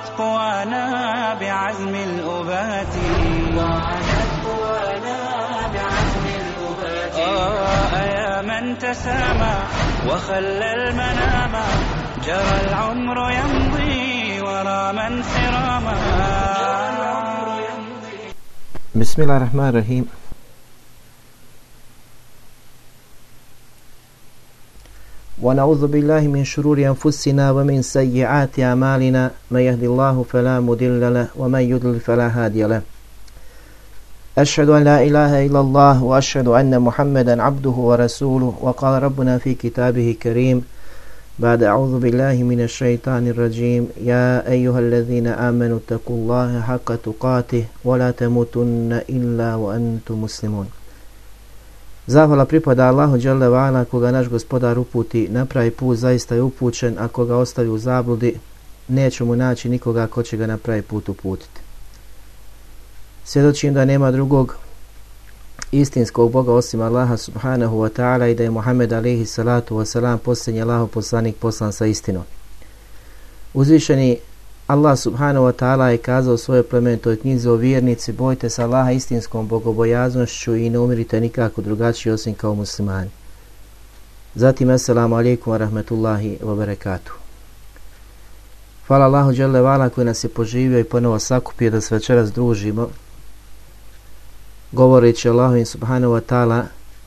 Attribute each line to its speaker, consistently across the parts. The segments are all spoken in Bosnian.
Speaker 1: وعادت قوانا بعزم الأبات. وعادت قوانا بعزم الأبات. آه يا من تسامى وخلى المنام. جرى العمر يمضي ورا من سراما.
Speaker 2: بسم الله الرحمن الرحيم. ونعوذ بالله من شرور أنفسنا ومن سيئات أعمالنا. من يهدي الله فلا مضل له ومن يضلل فلا هادي له. أشهد أن لا إله إلا الله وأشهد أن محمدا عبده ورسوله. وقال ربنا في كتابه كريم بعد أعوذ بالله من الشيطان الرجيم. يا أيها الذين آمنوا اتقوا الله حق تقاته ولا تموتن إلا وأنتم مسلمون. Zahvala pripada Allahu dželle vala koga naš gospodar uputi na pravi put zaista je upućen, a koga ostavi u zabludi neće mu naći nikoga ko će ga na pravi put uputiti. Svjedočim da nema drugog istinskog Boga osim Allaha subhanahu wa ta'ala i da je Muhammed alaihi salatu wa salam posljednji Allaho poslanik poslan sa istinom. Uzvišeni Allah subhanahu wa ta'ala je kazao svoje plemenitoj knjizi o vjernici, bojte se Allaha istinskom bogobojaznošću i ne umirite nikako drugačiji osim kao muslimani. Zatim, assalamu alaikum wa rahmetullahi wa barakatuh. Hvala Allahu Đele Vala koji nas je poživio i ponovo sakupio da se večeras družimo govoreći Allahovim subhanahu wa ta'ala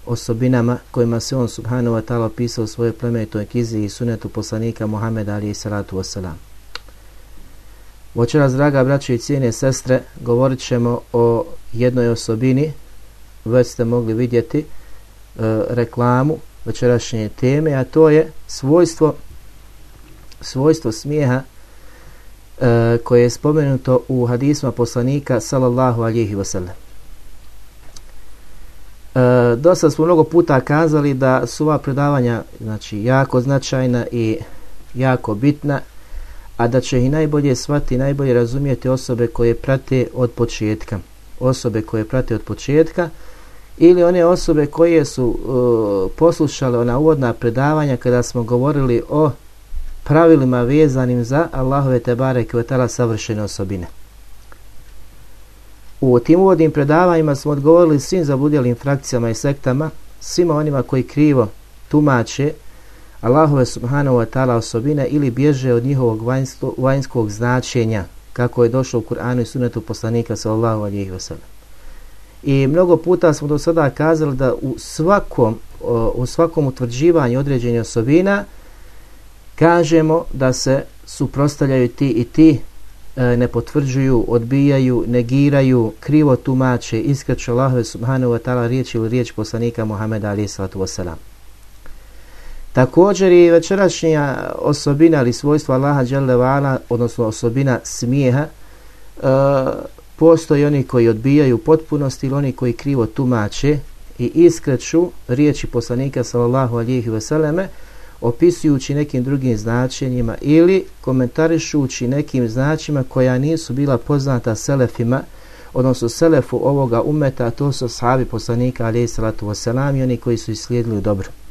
Speaker 2: osobinama kojima se on subhanahu wa ta'ala opisao svoje plemenitoj knjizi i sunetu poslanika Muhammeda alaihi salatu wasalam. Večeras, draga braće i cijene sestre, govorit ćemo o jednoj osobini, već ste mogli vidjeti e, reklamu večerašnje teme, a to je svojstvo svojstvo smijeha e, koje je spomenuto u hadisma poslanika sallallahu alihi wasallam. E, dosta smo mnogo puta kazali da su ova predavanja znači, jako značajna i jako bitna a da će i najbolje svati, najbolje razumijeti osobe koje prate od početka. Osobe koje prate od početka ili one osobe koje su e, poslušale ona uvodna predavanja kada smo govorili o pravilima vezanim za Allahove tebare kvetala savršene osobine. U tim uvodnim predavanjima smo odgovorili svim zabudjelim frakcijama i sektama, svima onima koji krivo tumače Allahove subhanahu wa ta'ala osobine ili bježe od njihovog vanjsko, vanjskog značenja kako je došlo u Kur'anu i sunetu poslanika sallallahu alihi wasallam. I mnogo puta smo do sada kazali da u svakom, u svakom utvrđivanju određenja osobina kažemo da se suprostavljaju ti i ti e, ne potvrđuju, odbijaju, negiraju, krivo tumače, iskreću Allahove subhanahu wa ta'ala riječ ili riječ poslanika Muhammeda alihi sallatu wasallam. Također i večerašnja osobina ili svojstva Allaha dželle odnosno osobina smijeha, e, postoji oni koji odbijaju potpunost ili oni koji krivo tumače i iskreću riječi poslanika sallallahu alihi veseleme opisujući nekim drugim značenjima ili komentarišući nekim značima koja nisu bila poznata selefima, odnosno selefu ovoga umeta, to su sahabi poslanika alihi salatu wasalam i oni koji su islijedili dobro.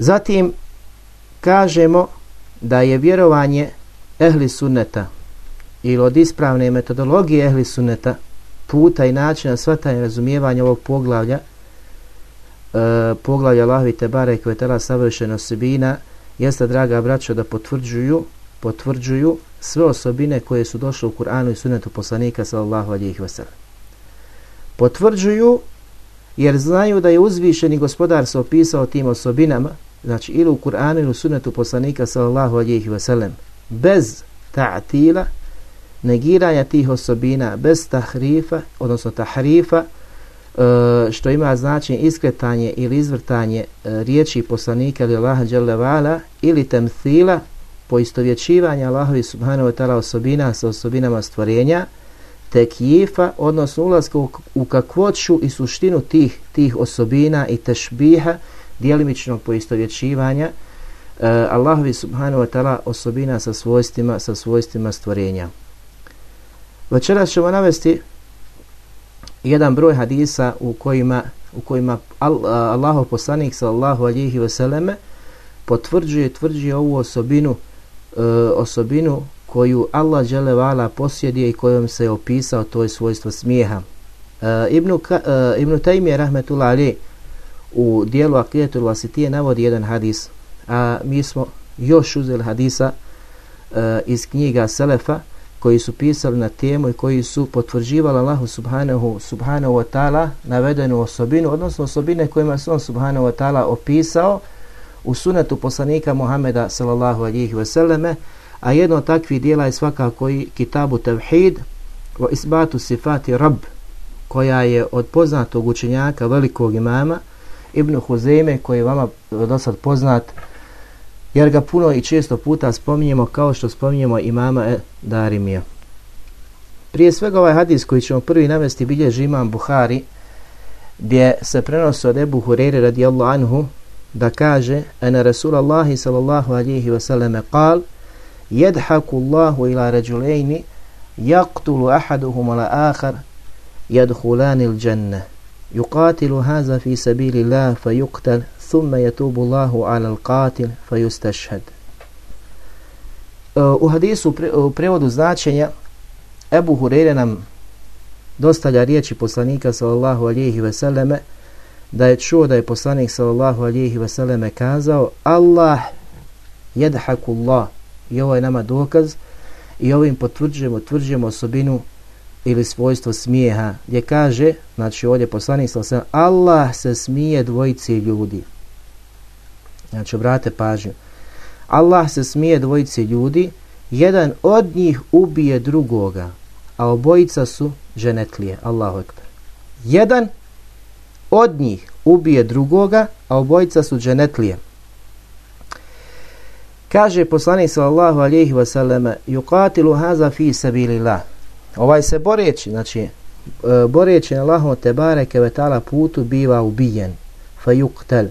Speaker 2: Zatim kažemo da je vjerovanje ehli sunneta ili od ispravne metodologije ehli sunneta puta i načina svatanja razumijevanja ovog poglavlja e, poglavlja Allahovi Tebare Kvetela savršeno savršena osobina jeste draga braćo da potvrđuju potvrđuju sve osobine koje su došle u Kur'anu i sunnetu poslanika sallallahu alihi wasallam. Potvrđuju jer znaju da je uzvišeni gospodar se opisao tim osobinama znači ili u Kur'anu ili u sunnetu poslanika sallallahu alihi wasallam bez ta'tila negiranja tih osobina bez tahrifa odnosno tahrifa e, što ima značenje iskretanje ili izvrtanje e, riječi poslanika ili Allaha dželevala ili temthila poistovjećivanja Allahovi subhanahu wa ta'ala osobina sa osobinama stvorenja, tekjifa, odnosno ulazka u, u kakvoću i suštinu tih tih osobina i tešbiha, dijelimičnog poistovjećivanja e, Allahovi subhanahu wa ta'ala osobina sa svojstvima, sa svojstvima stvorenja. Večeras ćemo navesti jedan broj hadisa u kojima, u kojima e, Allahov poslanik sallallahu alihi vseleme potvrđuje tvrđuje ovu osobinu e, osobinu koju Allah dželevala posjeduje i kojom se opisao to je svojstvo smijeha. E, uh, Ibn, uh, e, Ibn Taymije rahmetullah alihi u dijelu Akidetul Vasitije navodi jedan hadis, a mi smo još uzeli hadisa e, iz knjiga Selefa koji su pisali na temu i koji su potvrđivali Allahu subhanahu, subhanahu wa ta'ala navedenu osobinu, odnosno osobine kojima su on subhanahu wa ta'ala opisao u sunetu poslanika Muhameda sallallahu alihi veseleme, a jedno od takvih dijela je svakako i kitabu Tevhid o isbatu sifati Rab, koja je od poznatog učenjaka velikog imama Ibn Huzeme, koji je vama do sad poznat, jer ga puno i često puta spominjemo kao što spominjemo imama Darimija. Prije svega ovaj hadis koji ćemo prvi navesti bilježi imam Buhari, gdje se prenosi od Ebu Hureyre radijallahu anhu, da kaže, ena Rasulallahi sallallahu alihi wasallam kal, jedhaku Allahu ila ređulejni jaktulu ahaduhum ala ahar, jadhulani il dženne. يقاتل هذا في سبيل الله فيقتل ثم يتوب الله على القاتل فيستشهد U hadisu u prevodu značenja Ebu Hureyre nam dostavlja riječi poslanika sallallahu alihi veseleme da je čuo da je poslanik sallallahu alihi veseleme kazao Allah jedhakullah i ovo je nama dokaz i ovim potvrđujemo, tvrđujemo osobinu ili svojstvo smijeha gdje kaže, znači ovdje poslanik sallallahu Allah se smije dvojici ljudi. Znači obrate pažnju. Allah se smije dvojici ljudi jedan od njih ubije drugoga a obojica su ženetlije. Allahu ekber. Jedan od njih ubije drugoga a obojica su ženetlije. Kaže poslanik sallallahu alejhi ve selleme yuqatilu haza fi sabilillah ovaj se boreći znači e, boreći na Allahom te bareke ve taala putu biva ubijen fa yuqtal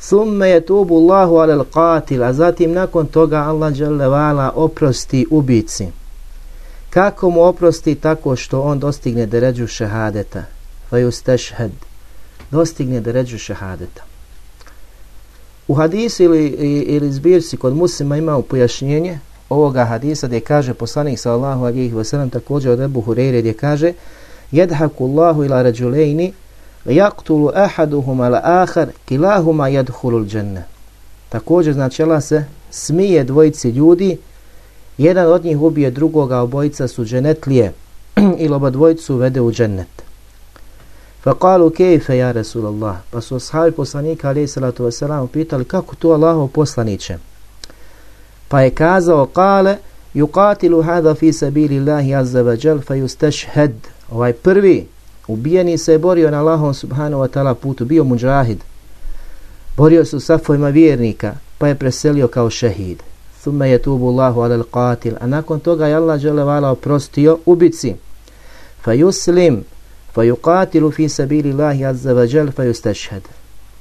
Speaker 2: Summe je tubu Allahu alel qatil, a zatim nakon toga Allah dželevala oprosti ubici. Kako mu oprosti tako što on dostigne deređu šehadeta? Fajustešhed. Dostigne deređu šehadeta. U hadisu ili, ili zbirci kod muslima imamo pojašnjenje ovoga hadisa gdje kaže poslanik sallahu alihi wasallam također od Ebu Hureyre gdje kaže jedhaku Allahu ila rađulejni yaqtulu ahaduhuma al-akhar kilahuma yadkhulul janna također znači Allah se smije dvojici ljudi jedan od njih ubije drugoga obojica su dženetlije ili oba dvojicu vede u džennet. Faqalu kayfa ya Rasulallah. pa su ashabi poslanika alejhi salatu wasalam pitali kako to Allaho poslanice pa je kazao qale yuqatilu hadha fi sabilillahi azza wa jalla fayustashhad ovaj prvi ubijeni se borio na Allahom subhanahu wa ta'ala putu, bio muđahid. Borio su safojima vjernika, pa je preselio kao šehid. Thumme je tubu Allahu alal qatil, a nakon toga je Allah želevala oprostio ubici. Fa yuslim, fa yuqatilu fi sabili Allahi azza wa jal, fa yustashhad.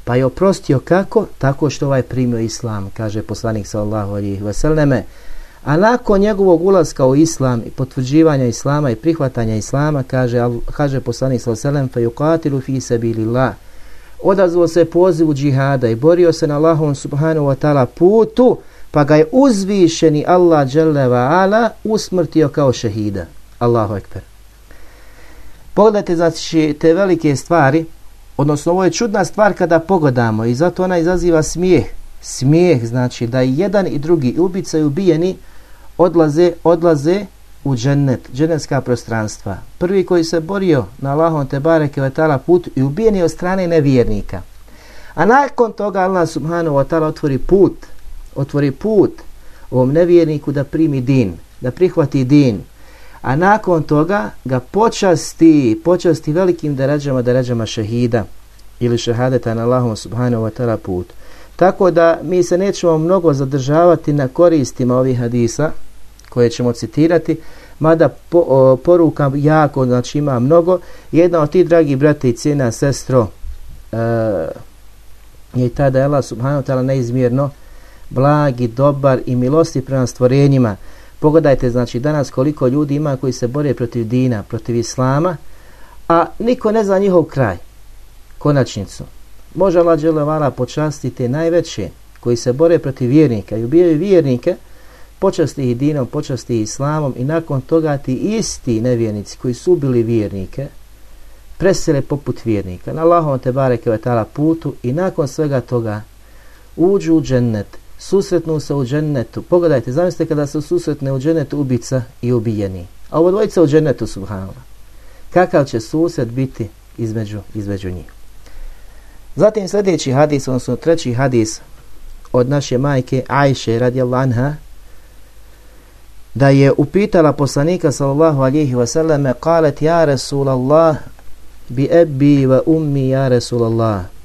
Speaker 2: Pa je oprostio kako? Tako što ovaj primio islam, kaže poslanik sallallahu alihi wasallame. A nakon njegovog ulaska u islam i potvrđivanja islama i prihvatanja islama, kaže, kaže poslanik s.a.v. fa yuqatilu fi sabilillah. Odazvo se pozivu džihada i borio se na Allahom subhanahu wa ta'ala putu, pa ga je uzvišeni Allah dželle ala usmrtio kao šehida. Allahu ekber. Pogledajte znači te velike stvari, odnosno ovo je čudna stvar kada pogodamo i zato ona izaziva smijeh. Smijeh znači da i jedan i drugi ubica i ubijeni odlaze, odlaze u džennet, džennetska prostranstva. Prvi koji se borio na Allahom te bareke vatala put i ubijen je od strane nevjernika. A nakon toga Allah subhanahu wa ta'ala otvori put, otvori put ovom nevjerniku da primi din, da prihvati din. A nakon toga ga počasti, počasti velikim deređama, deređama šehida ili šehadeta na Allahom subhanahu wa ta'ala put. Tako da mi se nećemo mnogo zadržavati na koristima ovih hadisa koje ćemo citirati, mada po, o, poruka jako, znači ima mnogo. Jedna od tih, dragi brate i cijena sestro, e, je ta da je Allah subhanahu ta'ala neizmjerno blagi, dobar i milosti prema stvorenjima. Pogledajte, znači, danas koliko ljudi ima koji se bore protiv dina, protiv islama, a niko ne zna njihov kraj, konačnicu. Može Allah dželevala počastiti najveće koji se bore protiv vjernika i ubijaju vjernike, počasti ih dinom, počasti ih islamom i nakon toga ti isti nevjernici koji su ubili vjernike, presele poput vjernika na Allahom te bareke vetala putu i nakon svega toga uđu u džennet, susretnu se u džennetu. Pogledajte, zamislite kada se susretne u džennetu ubica i ubijeni. A ovo dvojica u džennetu, subhanallah. Kakav će susret biti između, između njih? Zatim sljedeći hadis, odnosno treći hadis od naše majke Ajše radijallahu anha, da je upitala poslanika sallallahu alihi wasallam, kalet ja Rasulallah, bi ebi wa ummi ja Rasulallah.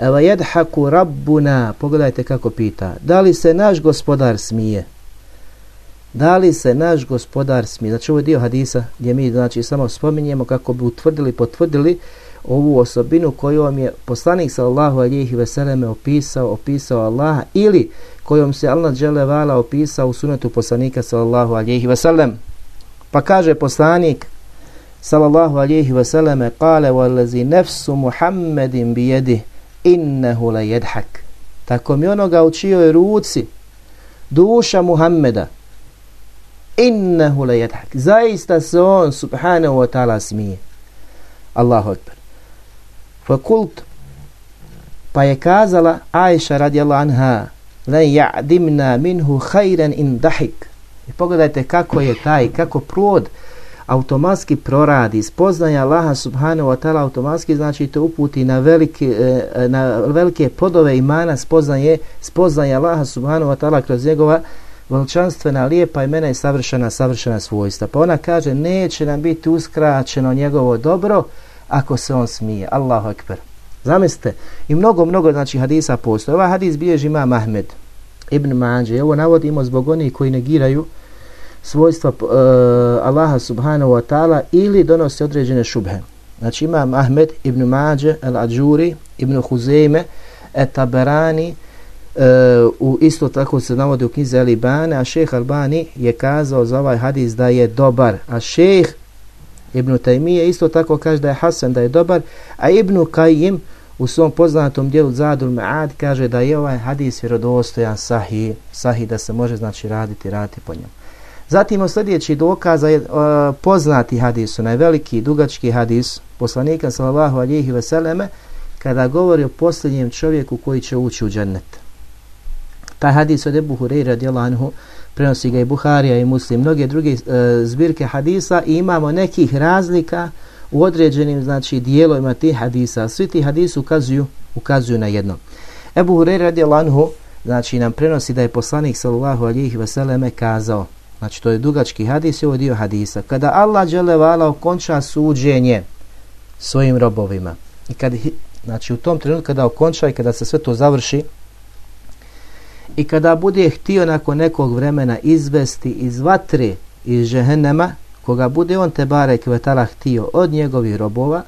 Speaker 2: Eva jedhaku rabbuna, pogledajte kako pita, da li se naš gospodar smije? Da li se naš gospodar smije? Znači ovo je dio hadisa gdje mi znači samo spominjemo kako bi utvrdili, potvrdili ovu osobinu kojom je poslanik sallallahu alihi veseleme opisao, opisao Allaha ili kojom se Allah dželevala opisao u sunetu poslanika sallallahu alihi veselem. Pa kaže poslanik sallallahu alihi veseleme kale walazi nefsu Muhammedin bijedi innehu la jedhak. Tako mi onoga u čijoj ruci duša Muhammeda innehu la jedhak. Zaista se on subhanahu wa ta'ala smije. Allahu akbar. Fakult pa je kazala Aisha radijallahu anha la ya'dimna minhu khayran in dahik. I pogledajte kako je taj, kako prod automatski proradi spoznaja Allaha subhanahu wa ta'ala automatski znači to uputi na velike, e, e, na velike podove imana spoznaje spoznaje Allaha subhanahu wa ta'ala kroz njegova veličanstvena, lijepa imena i savršena, savršena svojstva. Pa ona kaže, neće nam biti uskraćeno njegovo dobro ako se on smije. Allahu ekber. Zamislite, i mnogo, mnogo znači hadisa postoje. Ovaj hadis bilježi ima Mahmed ibn Mađe. Ovo navodimo zbog onih koji negiraju svojstva uh, Allaha subhanahu wa ta'ala ili donose određene šubhe. Znači imam Ahmed ibn Mađe, al-Ađuri, ibn Huzeyme, etaberani, uh, u isto tako se navodi u knjize Alibane, a šeh Albani je kazao za ovaj hadis da je dobar. A šeh Ibn Taymije isto tako kaže da je Hasan da je dobar, a Ibn Qayyim u svom poznatom dijelu Zadul Ma'ad kaže da je ovaj hadis vjerodostojan sahih, sahih da se može znači raditi, raditi po njemu. Zatim sljedeći dokaz je uh, poznati hadis, onaj veliki dugački hadis poslanika sallallahu alihi veseleme kada govori o posljednjem čovjeku koji će ući u džennet. Taj hadis od Ebu Hureyre radijallahu anhu prenosi ga i Buharija i Muslim, mnoge druge uh, zbirke hadisa i imamo nekih razlika u određenim znači dijelovima tih hadisa. Svi ti hadisi ukazuju, ukazuju na jedno. Ebu Hureyre radijallahu anhu znači nam prenosi da je poslanik sallallahu alihi veseleme kazao Znači to je dugački hadis i ovo dio hadisa. Kada Allah dželevala okonča suđenje svojim robovima i kad, znači u tom trenutku kada okonča i kada se sve to završi i kada bude htio nakon nekog vremena izvesti iz vatre iz žehennema koga bude on te bare kvetala htio od njegovih robova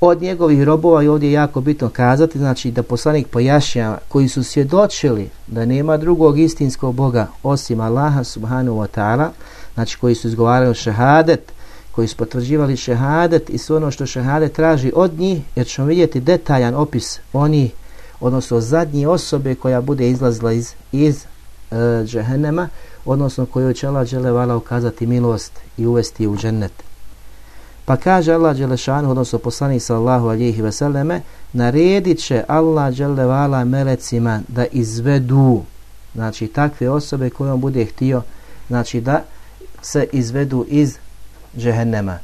Speaker 2: od njegovih robova i ovdje je jako bitno kazati, znači da poslanik pojašnja koji su svjedočili da nema drugog istinskog Boga osim Allaha subhanahu wa ta'ala, znači koji su izgovarali šehadet, koji su potvrđivali šehadet i sve ono što šehadet traži od njih, jer ćemo vidjeti detaljan opis oni, odnosno zadnje osobe koja bude izlazila iz, iz e, džehennema, odnosno kojoj će Allah želevala ukazati milost i uvesti u džennet. Pa kaže Allah Đelešanu, odnosno poslani sallahu alihi veseleme, naredit će Allah Đelevala melecima da izvedu, znači takve osobe koje on bude htio, znači da se izvedu iz džehennema.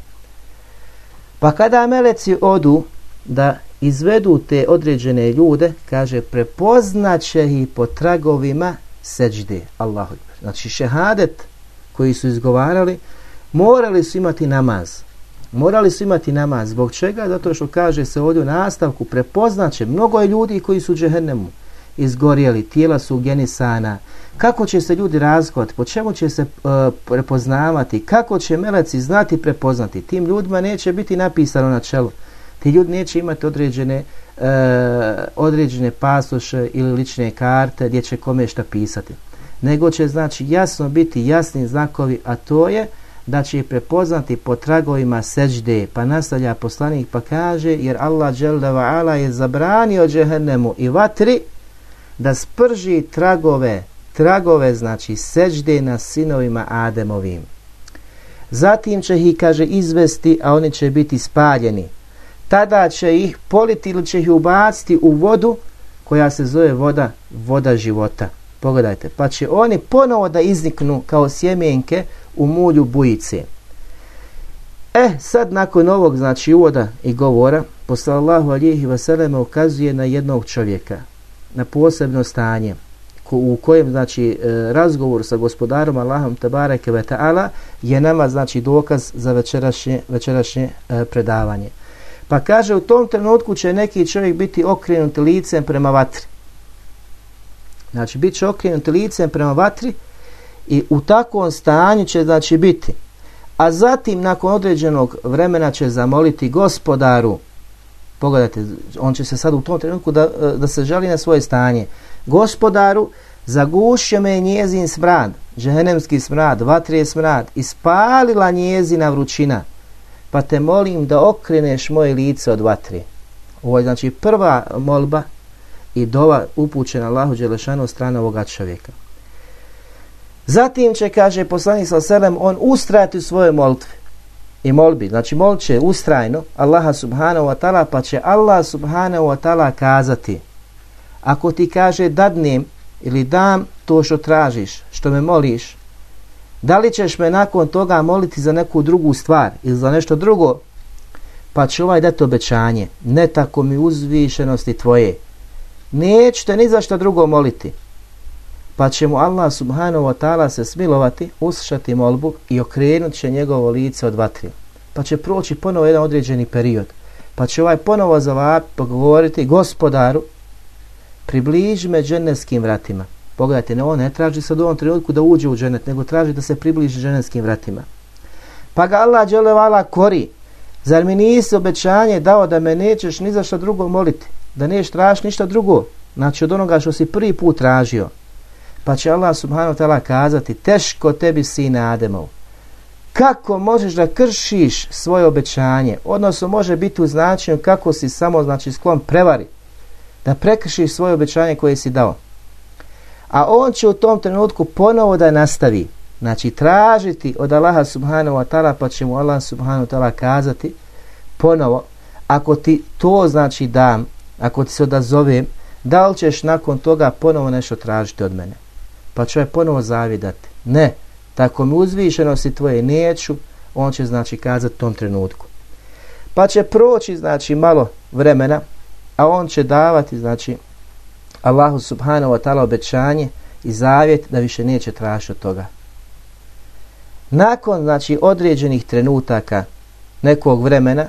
Speaker 2: Pa kada meleci odu da izvedu te određene ljude, kaže prepoznaće ih po tragovima seđde. Allahu Znači šehadet koji su izgovarali, morali su imati namaz morali su imati namaz. Zbog čega? Zato što kaže se ovdje u nastavku prepoznaće mnogo je ljudi koji su u džehennemu. izgorjeli, tijela su ugenisana, kako će se ljudi razgovati, po čemu će se uh, prepoznavati, kako će meleci znati prepoznati, tim ljudima neće biti napisano na čelu. Ti ljudi neće imati određene, uh, određene pasoše ili lične karte gdje će kome šta pisati. Nego će znači jasno biti jasni znakovi, a to je da će prepoznati po tragovima seđde. Pa nastavlja poslanik pa kaže jer Allah ala je zabranio džehennemu i vatri da sprži tragove, tragove znači seđde na sinovima Ademovim. Zatim će ih, kaže, izvesti, a oni će biti spaljeni tada će ih politi ili će ih ubaciti u vodu koja se zove voda, voda života. Pogledajte, pa će oni ponovo da izniknu kao sjemenke u mulju bujice. E, sad nakon ovog, znači, uvoda i govora, poslanallahu alihi vseleme ukazuje na jednog čovjeka, na posebno stanje, u kojem, znači, e, razgovor sa gospodarom Allahom tabareke ve ta'ala je nama, znači, dokaz za večerašnje, večerašnje e, predavanje. Pa kaže u tom trenutku će neki čovjek biti okrenut licem prema vatri. Znači bit će okrenut licem prema vatri i u takvom stanju će znači biti. A zatim nakon određenog vremena će zamoliti gospodaru. Pogledajte, on će se sad u tom trenutku da, da se žali na svoje stanje. Gospodaru, zagušio me njezin smrad, žehenemski smrad, vatrije smrad, ispalila njezina vrućina pa te molim da okreneš moje lice od vatre. Ovo je znači prva molba i dova upućena Allahu Đelešanu od strane ovoga čovjeka. Zatim će, kaže poslanik sa selem, on ustrajati u svojoj molitvi i molbi. Znači molit će ustrajno Allaha subhanahu wa ta'ala, pa će Allah subhanahu wa ta'ala kazati ako ti kaže dadnem ili dam to što tražiš, što me moliš, Da li ćeš me nakon toga moliti za neku drugu stvar ili za nešto drugo? Pa će ovaj dati obećanje. Ne tako mi uzvišenosti tvoje nećete ni za što drugo moliti. Pa će mu Allah subhanahu wa ta'ala se smilovati, uslišati molbu i okrenut će njegovo lice od vatri. Pa će proći ponovo jedan određeni period. Pa će ovaj ponovo zavapiti, pogovoriti gospodaru, približi me dženevskim vratima. Pogledajte, ne, on ne traži sad u ovom trenutku da uđe u dženet, nego traži da se približi dženevskim vratima. Pa ga Allah dželevala kori. Zar mi nisi obećanje dao da me nećeš ni za što drugo moliti? Da neš tražiš ništa drugo? Znači od onoga što si prvi put tražio. Pa će Allah subhanahu ta'ala kazati, teško tebi sine Ademov. Kako možeš da kršiš svoje obećanje? Odnosno može biti u značenju kako si samo znači sklon prevari. Da prekršiš svoje obećanje koje si dao a on će u tom trenutku ponovo da nastavi znači tražiti od Allaha subhanahu wa ta'ala pa će mu Allah subhanahu wa ta'ala kazati ponovo ako ti to znači dam ako ti se odazovem da li ćeš nakon toga ponovo nešto tražiti od mene? Pa će je ponovo zavidati. Ne, tako mi uzvišenosti tvoje neću on će znači kazati tom trenutku. Pa će proći znači malo vremena a on će davati znači Allahu subhanahu wa ta'ala obećanje i zavjet da više neće tražiti od toga. Nakon znači određenih trenutaka nekog vremena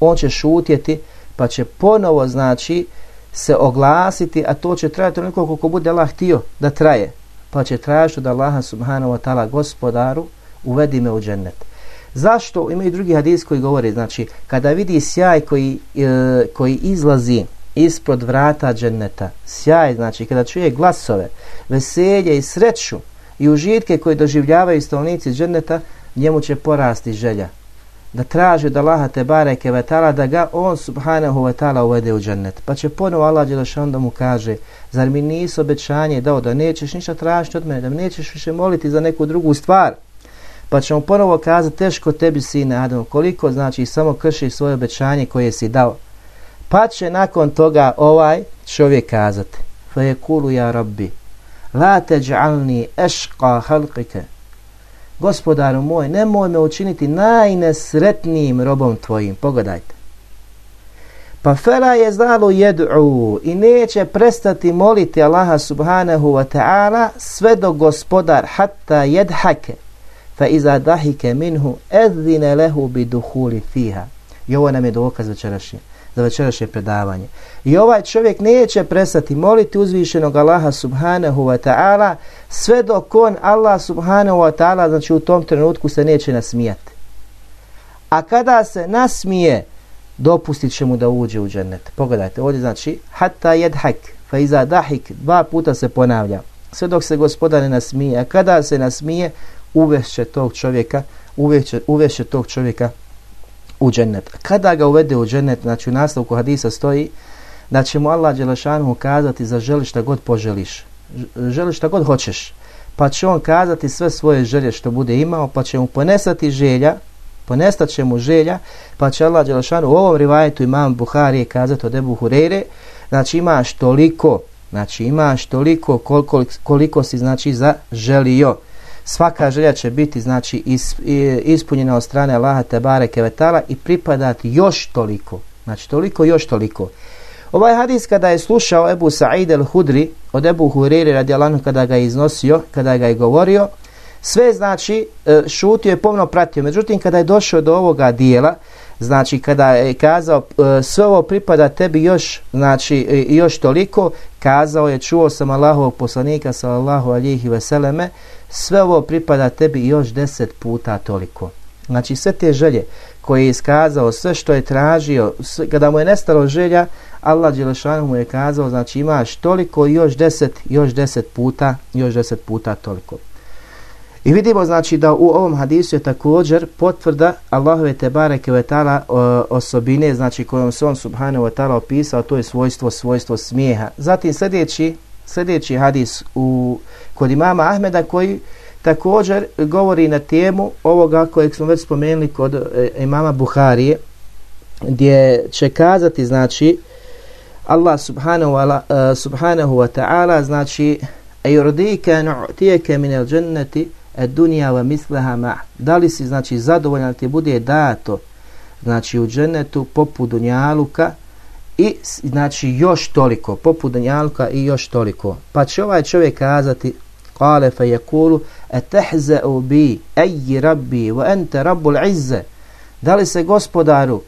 Speaker 2: on će šutjeti pa će ponovo znači se oglasiti a to će trajati onoliko koliko bude Allah htio da traje pa će tražiti da Allaha subhanahu wa ta'ala gospodaru uvedi me u džennet. Zašto? Ima i drugi hadis koji govori znači kada vidi sjaj koji, e, koji izlazi ispod vrata dženneta. Sjaj, znači, kada čuje glasove, veselje i sreću i užitke koje doživljavaju stanovnici dženneta, njemu će porasti želja. Da traži od Allaha te bareke vetala da ga on subhanahu wa ta'ala uvede u džennet. Pa će ponovo Allah Đelešan da mu kaže, zar mi nisi obećanje dao da nećeš ništa tražiti od mene, da nećeš više moliti za neku drugu stvar. Pa će mu ponovo kazati, teško tebi sine Adam, koliko znači samo krši svoje obećanje koje si dao. Pa će nakon toga ovaj čovjek kazati Fa je kulu ja rabbi La teđalni ešqa halqike Gospodaru moj, nemoj me učiniti najnesretnijim robom tvojim. Pogledajte. Pa fela je znalo jed'u i neće prestati moliti Allaha subhanahu wa ta'ala sve do gospodar hatta jedhake fa iza dahike minhu edzine lehu bi duhuli fiha. I ovo nam je dokaz večerašnje za večerašnje predavanje. I ovaj čovjek neće prestati moliti uzvišenog Allaha subhanahu wa ta'ala sve dok on Allah subhanahu wa ta'ala znači u tom trenutku se neće nasmijati. A kada se nasmije, dopustit će mu da uđe u džennet. Pogledajte, ovdje znači hatta jedhak, fa iza dahik, dva puta se ponavlja. Sve dok se gospodar ne nasmije, a kada se nasmije, uvešće tog čovjeka, uvešće, uvešće tog čovjeka u džennet. Kada ga uvede u džennet, znači u nastavku hadisa stoji da će mu Allah Đelešanu kazati za želi šta god poželiš, želi šta god hoćeš, pa će on kazati sve svoje želje što bude imao, pa će mu ponesati želja, ponestat će mu želja, pa će Allah Đelešanu u ovom rivajetu imam Buharije kazati od Ebu Hureyre, znači imaš toliko, znači imaš toliko koliko, koliko si znači za želio svaka želja će biti znači ispunjena od strane Allaha Tebare Kevetala i pripadati još toliko. Znači toliko, još toliko. Ovaj hadis kada je slušao Ebu Sa'id el-Hudri od Ebu Huriri radi Allahu kada ga je iznosio, kada ga je govorio, sve znači e, šutio je pomno pratio. Međutim, kada je došao do ovoga dijela, znači kada je kazao e, sve ovo pripada tebi još, znači e, još toliko, kazao je, čuo sam Allahovog poslanika sallallahu alihi veseleme, sve ovo pripada tebi još deset puta toliko. Znači sve te želje koje je iskazao, sve što je tražio, sve, kada mu je nestalo želja, Allah Đelešanu mu je kazao, znači imaš toliko još deset, još deset puta, još deset puta toliko. I vidimo znači da u ovom hadisu je također potvrda Allahove Tebare Kevetala osobine, znači kojom se on Subhanahu wa ta'ala opisao, to je svojstvo, svojstvo smijeha. Zatim sljedeći, sljedeći hadis u, kod imama Ahmeda koji također govori na temu ovoga kojeg smo već spomenuli kod e, imama Buharije, gdje će kazati, znači, Allah subhanahu wa, uh, subhanahu wa ta'ala, znači, ejurdike nu'tijeke minel dženneti, ad-dunya wa mislaha ma. Da li si znači zadovoljan ti bude dato znači u džennetu poput dunjaluka i znači još toliko poput dunjaluka i još toliko. Pa će ovaj čovjek kazati قال فيقول yekulu بي اي ربي وانت رب العزة. Da li se gospodaru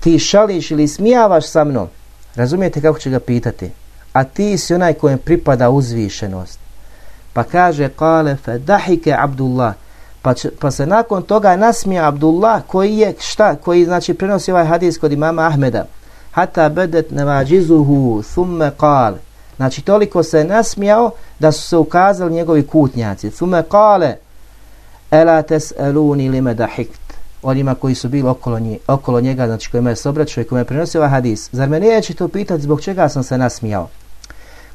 Speaker 2: ti šališ ili smijavaš sa mnom? Razumijete kako će ga pitati? A ti si onaj kojem pripada uzvišenost. Pa kaže kale fe Abdullah. Pa, pa se nakon toga nasmija Abdullah koji je šta? Koji znači prenosi ovaj hadis kod imama Ahmeda. Hata bedet nevađizuhu thumme kale. Znači toliko se nasmijao da su se ukazali njegovi kutnjaci. Thumme kale ela tes eluni lime dahikt. Onima koji su bili okolo, nje, okolo njega, znači kojima je se obraćao i kojima je prenosio ovaj hadis. Zar me neće upitati zbog čega sam se nasmijao?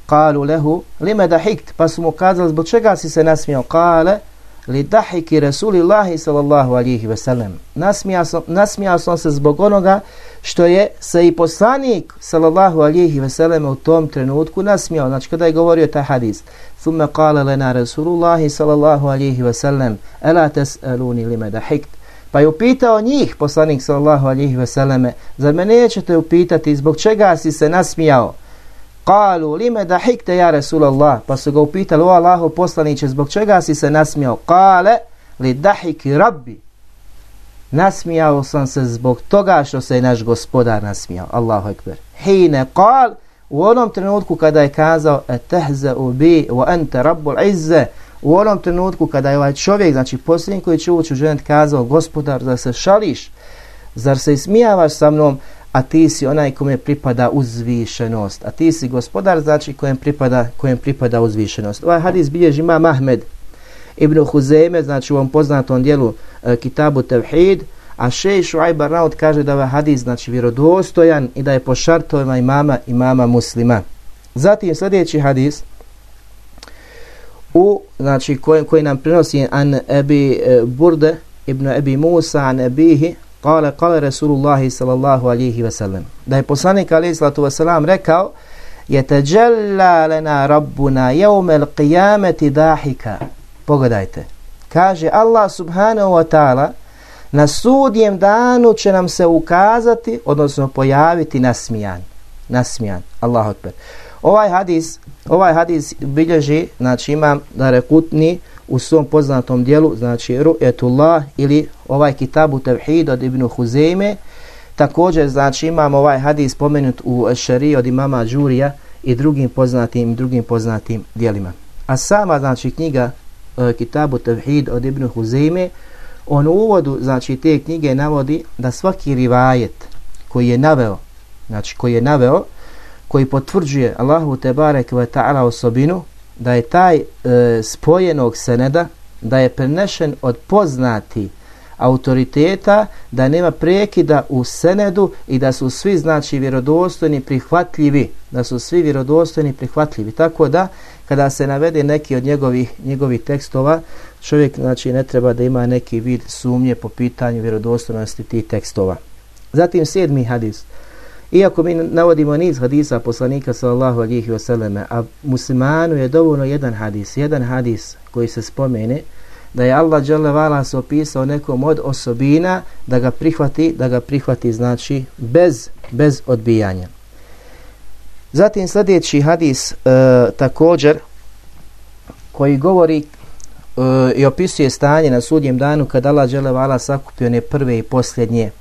Speaker 2: Kalu lehu, lime dahikt, pa su mu kazali, zbog čega si se nasmijao? Kale, li dahiki Rasulillahi sallallahu alihi veselem. Nasmijao sam, nasmijao sam se zbog onoga što je se i poslanik sallallahu alihi wasallam u tom trenutku nasmijao. Znači kada je govorio taj hadis. Thumme kale lena Rasulullahi sallallahu alihi wasallam, ela tes'aluni lime dahikt. Pa je upitao njih, poslanik sallallahu alihi veseleme zar me nećete upitati zbog čega si se nasmijao? Kalu lime da hikte ja Rasulallah. Pa su ga upitali, o Allaho poslaniće, zbog čega si se nasmijao? Kale li dahiki rabbi. Nasmijao sam se zbog toga što se je naš gospodar nasmijao. Allahu ekber. Hine kal, u onom trenutku kada je kazao, etehze ubi wa ente rabbul izze, u onom trenutku kada je ovaj čovjek, znači posljednji koji će ući u ženet, kazao, gospodar, da se šališ, zar se ismijavaš sa mnom, a ti si onaj kome pripada uzvišenost. A ti si gospodar, znači kojem pripada, kojem pripada uzvišenost. Ovaj hadis bilježi ima Mahmed ibn Huzeme, znači u ovom poznatom dijelu e, Kitabu Tevhid, a šej Šuaj Barnaud kaže da ovaj hadis znači vjerodostojan i da je po šartovima imama imama muslima. Zatim sljedeći hadis, u, znači, koji, koji nam prenosi an Ebi e, Burde ibn Ebi Musa an Ebihi, Kale, kale Rasulullah sallallahu alihi wasallam. Da je poslanik alihi sallatu wasallam rekao, je teđella lena rabbuna jeumel qijameti dahika. Pogledajte. Kaže Allah subhanahu wa ta'ala, na sudjem danu će nam se ukazati, odnosno pojaviti nasmijan. Nasmijan. Allahu akbar. Ovaj hadis, ovaj hadis bilježi, znači imam da rekutni, u svom poznatom dijelu, znači Ru'etullah ili ovaj kitabu Tevhid od Ibn Huzeyme, Također, znači, imamo ovaj hadis spomenut u šari od imama Đurija i drugim poznatim drugim poznatim dijelima. A sama, znači, knjiga e, Kitabu Tevhid od Ibn Huzeyme, on u uvodu, znači, te knjige navodi da svaki rivajet koji je naveo, znači, koji je naveo, koji potvrđuje Allahu Tebarek ve ta'ala osobinu, da je taj e, spojenog seneda, da je prenešen od poznati autoriteta, da nema prekida u senedu i da su svi znači vjerodostojni prihvatljivi, da su svi vjerodostojni prihvatljivi. Tako da kada se navede neki od njegovih njegovih tekstova, čovjek znači ne treba da ima neki vid sumnje po pitanju vjerodostojnosti tih tekstova. Zatim sedmi hadis. Iako mi navodimo niz hadisa poslanika sallallahu alihi wasallam, a muslimanu je dovoljno jedan hadis, jedan hadis koji se spomene, da je Allah dželle vala se opisao nekom od osobina da ga prihvati, da ga prihvati znači bez bez odbijanja. Zatim sljedeći hadis e, također koji govori e, i opisuje stanje na sudnjem danu kad Allah dželle vala sakupio ne prve i posljednje.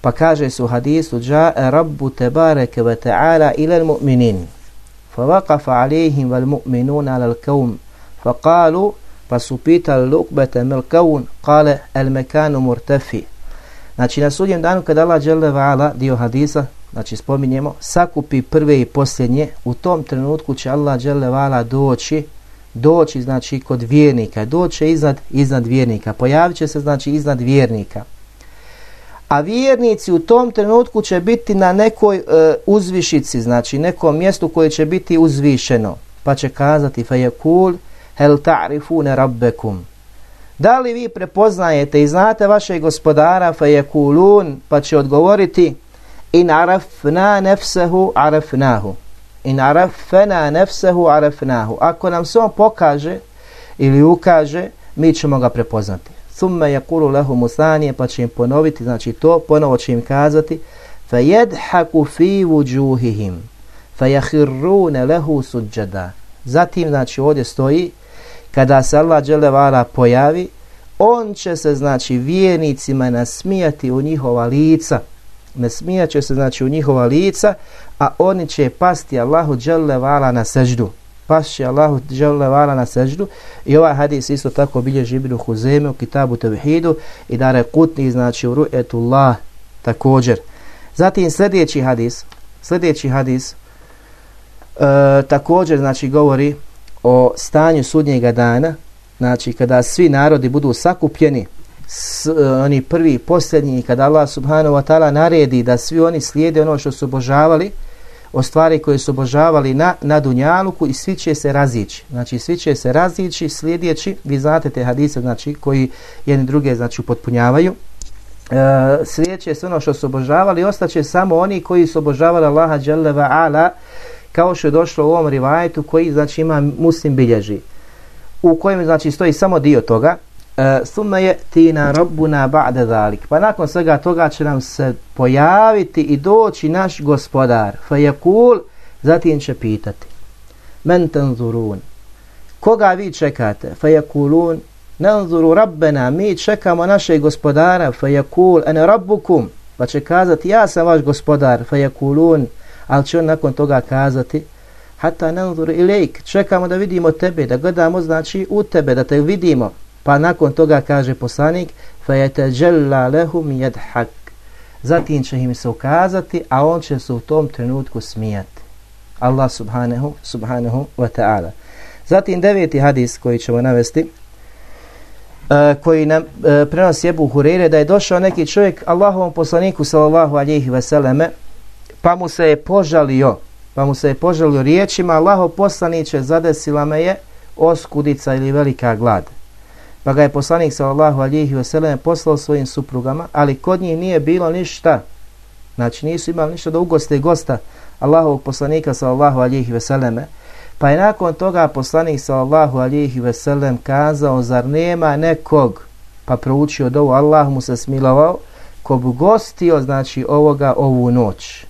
Speaker 2: Pa kaže su hadisu ja rabbu tebareke ve ta'ala ilal mu'minin Fa waqafa alayhim wal mu'minun alal al-qawm. Fa kalu pa su pitali lukbete mil kaun, kale el mekanu murtefi. Znači na sudjem danu kada Allah dželle vala dio hadisa, znači spominjemo, sakupi prve i posljednje, u tom trenutku će Allah dželle vala doći, doći znači kod vjernika, doći iznad, iznad vjernika, pojavit će se znači iznad vjernika. A vjernici u tom trenutku će biti na nekoj e, uzvišici, znači nekom mjestu koje će biti uzvišeno, pa će kazati fa je kul, hel ta'rifune rabbekum. Da li vi prepoznajete i znate vašeg gospodara fa yekulun pa će odgovoriti in arafna nefsehu arafnahu. In arafna nefsehu arafnahu. Ako nam se on pokaže ili ukaže, mi ćemo ga prepoznati. Thumma yaqulu lahum musani pa će im ponoviti, znači to ponovo će im kazati fa yadhaku fi wujuhihim fa yakhiruna lahu sujjada. Zatim znači ovdje stoji kada se Allah dželevala pojavi, on će se, znači, vjernicima nasmijati u njihova lica, nasmijat će se, znači, u njihova lica, a oni će pasti Allahu dželevala na seždu. Pašće Allahu dželevala na seždu. I ovaj hadis isto tako bilježi Ibnu Huzeme u Kitabu Tevhidu i da rekutni, znači, u ru'etullah također. Zatim sljedeći hadis, sljedeći hadis, e, također, znači, govori o stanju sudnjega dana, znači kada svi narodi budu sakupljeni, s, e, oni prvi i posljednji, kada Allah subhanahu wa ta'ala naredi da svi oni slijede ono što su obožavali, o stvari koje su obožavali na, na Dunjaluku i svi će se razići. Znači svi će se razići slijedeći, vi znate te hadise znači, koji jedni druge znači, upotpunjavaju, e, slijedeće se ono što su obožavali, ostaće samo oni koji su obožavali Allaha dželle ve Ala, kao što je došlo u ovom rivajetu koji znači ima muslim bilježi u kojem znači stoji samo dio toga e, summa je tina rabbuna ba'da zalik pa nakon svega toga će nam se pojaviti i doći naš gospodar. Fa yakul zatim će pitati men tanzurun? Koga vi čekate? Fa yakulun nanzuru rabbena mi čekamo našeg gospodara. Fa yakul ana rabbukum? Pa će kazati ja sam vaš gospodar fa yakulun ali će on nakon toga kazati hata nanzur ilejk, čekamo da vidimo tebe, da gledamo znači u tebe, da te vidimo. Pa nakon toga kaže poslanik, fa yataجلى لهم يضحك. Zatim će im se ukazati, a on će se u tom trenutku smijati. Allah subhanahu, subhanahu wa ta'ala. Zatim deveti hadis koji ćemo navesti, Uh, koji nam uh, prenosi Ebu Hureyre da je došao neki čovjek Allahovom poslaniku sallallahu alihi vseleme pa mu se je požalio, pa mu se je požalio riječima, Allaho poslaniće zadesila me je oskudica ili velika glad. Pa ga je poslanik sallallahu alihi wasallam poslao svojim suprugama, ali kod njih nije bilo ništa. Znači nisu imali ništa da ugoste gosta Allahovog poslanika sallallahu alihi veseleme. Pa je nakon toga poslanik sallallahu alihi veselem kazao, zar nema nekog, pa proučio dovu, Allah mu se smilovao, ko bi gostio, znači, ovoga, ovu noć.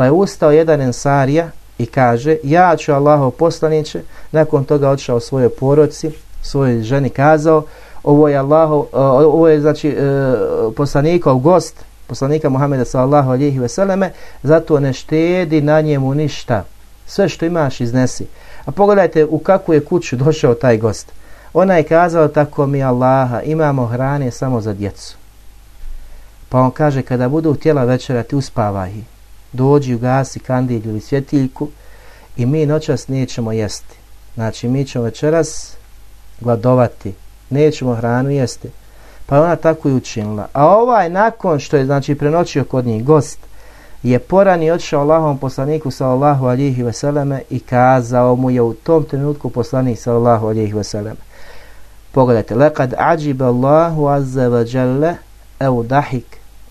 Speaker 2: Pa je ustao jedan ensarija i kaže, ja ću Allaho poslaniće, nakon toga odšao svojoj poroci, svojoj ženi kazao, ovo je Allaho, e, ovo je znači e, poslanikov gost, poslanika Muhameda sallallahu alihi veseleme, zato ne štedi na njemu ništa. Sve što imaš iznesi. A pogledajte u kakvu je kuću došao taj gost. Ona je kazala tako mi Allaha, imamo hrane samo za djecu. Pa on kaže, kada budu htjela večera, ti uspavaj ih. Dođi, ugasi kandil ili svjetiljku i mi noćas nećemo jesti. Znači, mi ćemo večeras gladovati. Nećemo hranu jesti. Pa ona tako i učinila. A ovaj, nakon što je znači prenoćio kod njih gost, je poran i odšao Allahom poslaniku sallallahu alihi veseleme i kazao mu je u tom trenutku poslanik sallallahu alihi veseleme. Pogledajte, lekad ađiba Allahu azza wa jalla ev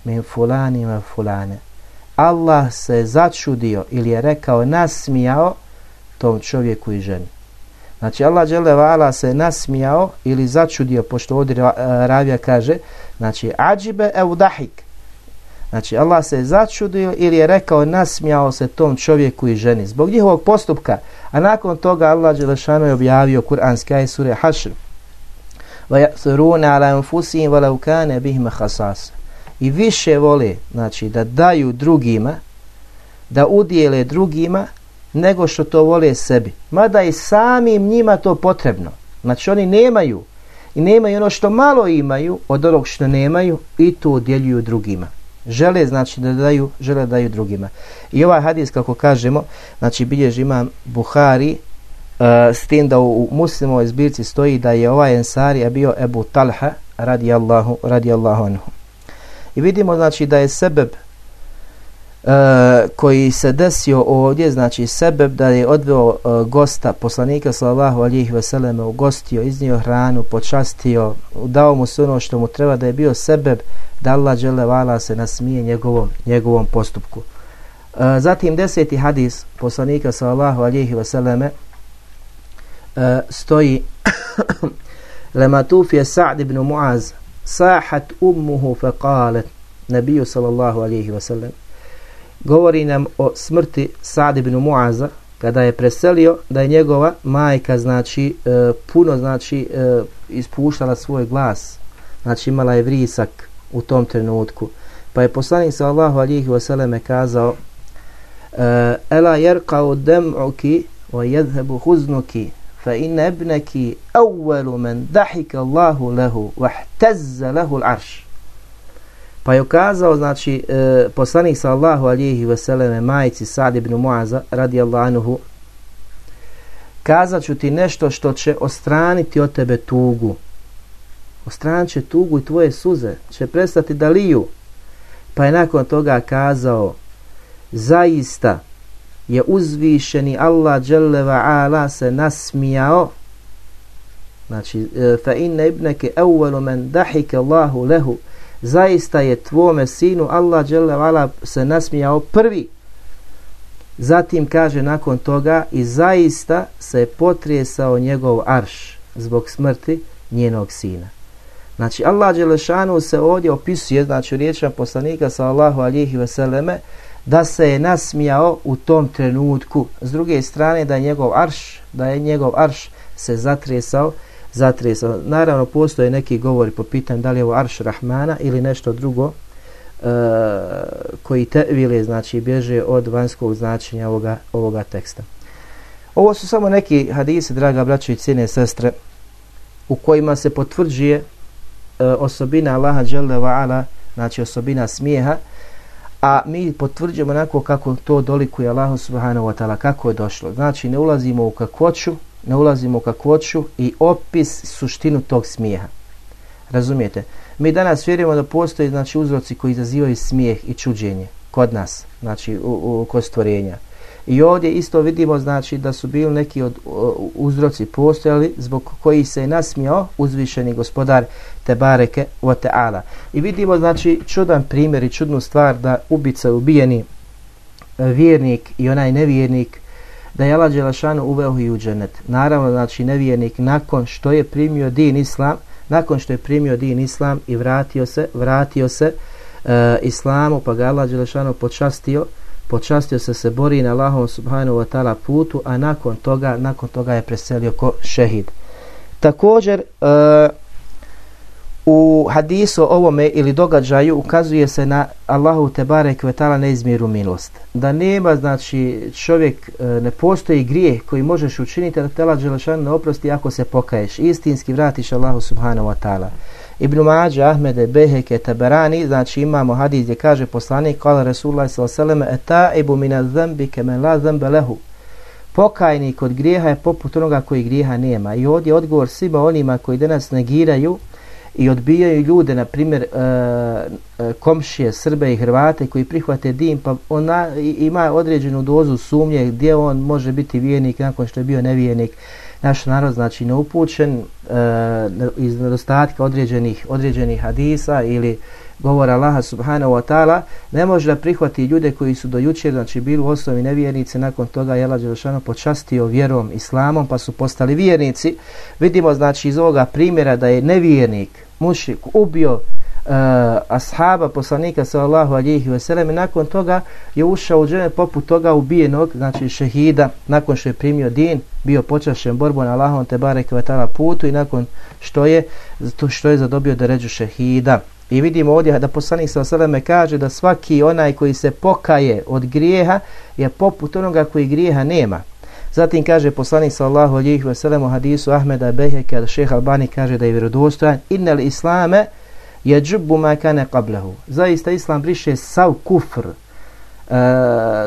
Speaker 2: min fulani wa fulane. Allah se začudio ili je rekao nasmijao tom čovjeku i ženi. Znači Allah dželevala se nasmijao ili začudio pošto ovdje ravija kaže, znači ađibe ev dahik. Znači Allah se začudio ili je rekao nasmijao se tom čovjeku i ženi zbog njihovog postupka. A nakon toga Allah dželešano je objavio Kur'anski aj sure Hašr. Ve yasuruna ala anfusihim walau kana bihim khasas. I više vole, znači da daju drugima, da udijele drugima nego što to vole sebi. Mada i samim njima to potrebno. Znači oni nemaju i nemaju ono što malo imaju od onog što nemaju i to udjeljuju drugima. Žele znači da daju, žele da daju drugima. I ovaj hadis kako kažemo, znači bilježi imam Buhari uh, s tim da u, u muslimovoj zbirci stoji da je ovaj Ensarija bio Ebu Talha radijallahu, radijallahu anhu. I vidimo znači da je sebeb uh, koji se desio ovdje, znači sebeb da je odveo e, gosta, poslanika sallallahu alihi veseleme, ugostio, iznio hranu, počastio, dao mu sve ono što mu treba, da je bio sebeb da Allah dželevala se nasmije njegovom, njegovom postupku. E, zatim deseti hadis poslanika sallallahu alihi veseleme selleme stoji Lema tufje Sa'd ibn Muaz sahat ummuhu fe kalet nabiju sallallahu alihi wasallam govori nam o smrti Sa'd ibn Muaza kada je preselio da je njegova majka znači e, puno znači e, ispuštala svoj glas. Znači imala je vrisak u tom trenutku. Pa je poslanik sallallahu alihi wasallam kazao e, ela jerkao dem'uki wa jedhebu huznuki? فإن ابنك أول من man dahika Allahu lahu wa ihtazza lahu pa je ukazao znači e, poslanik sallallahu alejhi ve selleme majci Sad ibn Muaza radijallahu anhu kazaću ti nešto što će ostraniti od tebe tugu. Ostranit će tugu i tvoje suze će prestati da liju. Pa je nakon toga kazao zaista je uzvišeni Allah dželle ve ala se nasmijao. Znači e, fa inna ibnaka awwalu man dahika Allahu lehu. Zaista je tvome sinu Allah dželle ve ala se nasmijao prvi. Zatim kaže nakon toga i zaista se potresao njegov arš zbog smrti njenog sina. Znači Allah Đelešanu se ovdje opisuje, znači riječan poslanika sallahu alihi veseleme, da se je nasmijao u tom trenutku. S druge strane da je njegov arš, da je njegov arš se zatresao, zatresao. Naravno postoje neki govori po pitanju da li je ovo arš Rahmana ili nešto drugo e, koji te vile, znači bježe od vanjskog značenja ovoga, ovoga teksta. Ovo su samo neki hadisi, draga braćo i cijene sestre, u kojima se potvrđuje e, osobina Allaha dželle ve ala, znači osobina smijeha, a mi potvrđujemo onako kako to dolikuje Allahu subhanahu wa ta'ala, kako je došlo. Znači, ne ulazimo u kakvoću, ne ulazimo u kakvoću i opis suštinu tog smijeha. Razumijete? Mi danas vjerujemo da postoje znači, uzroci koji izazivaju smijeh i čuđenje kod nas, znači u, u, kod stvorenja. I ovdje isto vidimo znači da su bili neki od uzroci postojali zbog koji se je nasmijao uzvišeni gospodar Tebareke wa ta'ala. I vidimo znači čudan primjer i čudnu stvar da ubica ubijeni e, vjernik i onaj nevjernik da je Allah Đelešanu uveo i u dženet. Naravno znači nevjernik nakon što je primio din islam nakon što je primio din islam i vratio se vratio se uh, islamu pa ga Allah Đelešanu počastio počastio se se bori na Allahom subhanahu wa ta'ala putu, a nakon toga, nakon toga je preselio ko šehid. Također, e, u hadisu ovome ili događaju ukazuje se na Allahu Tebare Kvetala neizmjeru milost. Da nema, znači, čovjek, e, ne postoji grijeh koji možeš učiniti da tela Đelešanu ne oprosti ako se pokaješ. Istinski vratiš Allahu Subhanahu Wa Ta'ala. Ibn Mađa, Ahmede, Beheke, Taberani, znači imamo hadis gdje kaže poslanik, kala Rasulullah s.a.v. Eta ibu mina zembi kemen la zembe lehu. Pokajnik od grijeha je poput onoga koji grijeha nema. I ovdje odgovor svima onima koji danas negiraju i odbijaju ljude, na primjer, e, e, komšije, Srbe i Hrvate koji prihvate din, pa ona ima određenu dozu sumnje gdje on može biti vijenik nakon što je bio nevijenik. Naš narod, znači, neupućen e, iz nedostatka određenih, određenih hadisa ili govora Allaha subhanahu wa ta'ala, ne može da prihvati ljude koji su do jučer, znači, bili u osnovi nevjernici, nakon toga je Allah Đelešanu počastio vjerom, islamom, pa su postali vjernici. Vidimo, znači, iz ovoga primjera da je nevjernik, mušik, ubio uh, ashaba poslanika sallallahu alihi veselem i nakon toga je ušao u džene poput toga ubijenog, znači šehida, nakon što je primio din, bio počašen borbom na Allahom te bareke vatala putu i nakon što je, što je zadobio da ređu šehida. I vidimo ovdje da poslanik sallallahu sveme kaže da svaki onaj koji se pokaje od grijeha je poput onoga koji grijeha nema. Zatim kaže poslanik sallallahu alejhi ve sellem u hadisu Ahmeda Beheke da Šejh Albani kaže da je vjerodostojan innal islame yajibu ma kana qablahu. Zaista islam briše sav kufr, uh,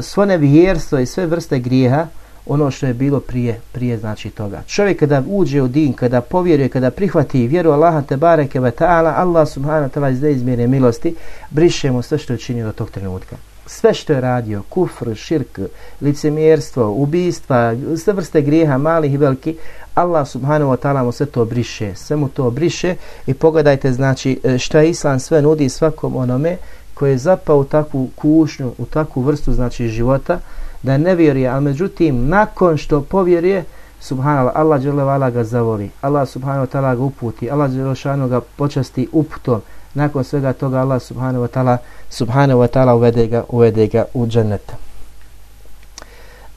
Speaker 2: svo nevjerstvo i sve vrste grijeha ono što je bilo prije prije znači toga. Čovjek kada uđe u din, kada povjeruje, kada prihvati vjeru Allaha te bareke ve taala, Allah subhanahu wa taala izde milosti, briše mu sve što je činio do tog trenutka sve što je radio, kufr, širk, licemjerstvo, ubistva, sve vrste grijeha, malih i veliki, Allah subhanahu wa ta'ala mu sve to briše, sve mu to briše i pogledajte znači e, što je Islam sve nudi svakom onome koji je zapao u takvu kušnju, u takvu vrstu znači života, da ne vjeruje, ali međutim nakon što povjeruje, subhanallah, Allah dželevala ga zavoli, Allah subhanahu wa ta'ala ga uputi, Allah dželešanu ga počasti uputom, nakon svega toga Allah subhanahu wa ta'ala subhanahu wa ta'ala uvede ga, uvede ga u džennet.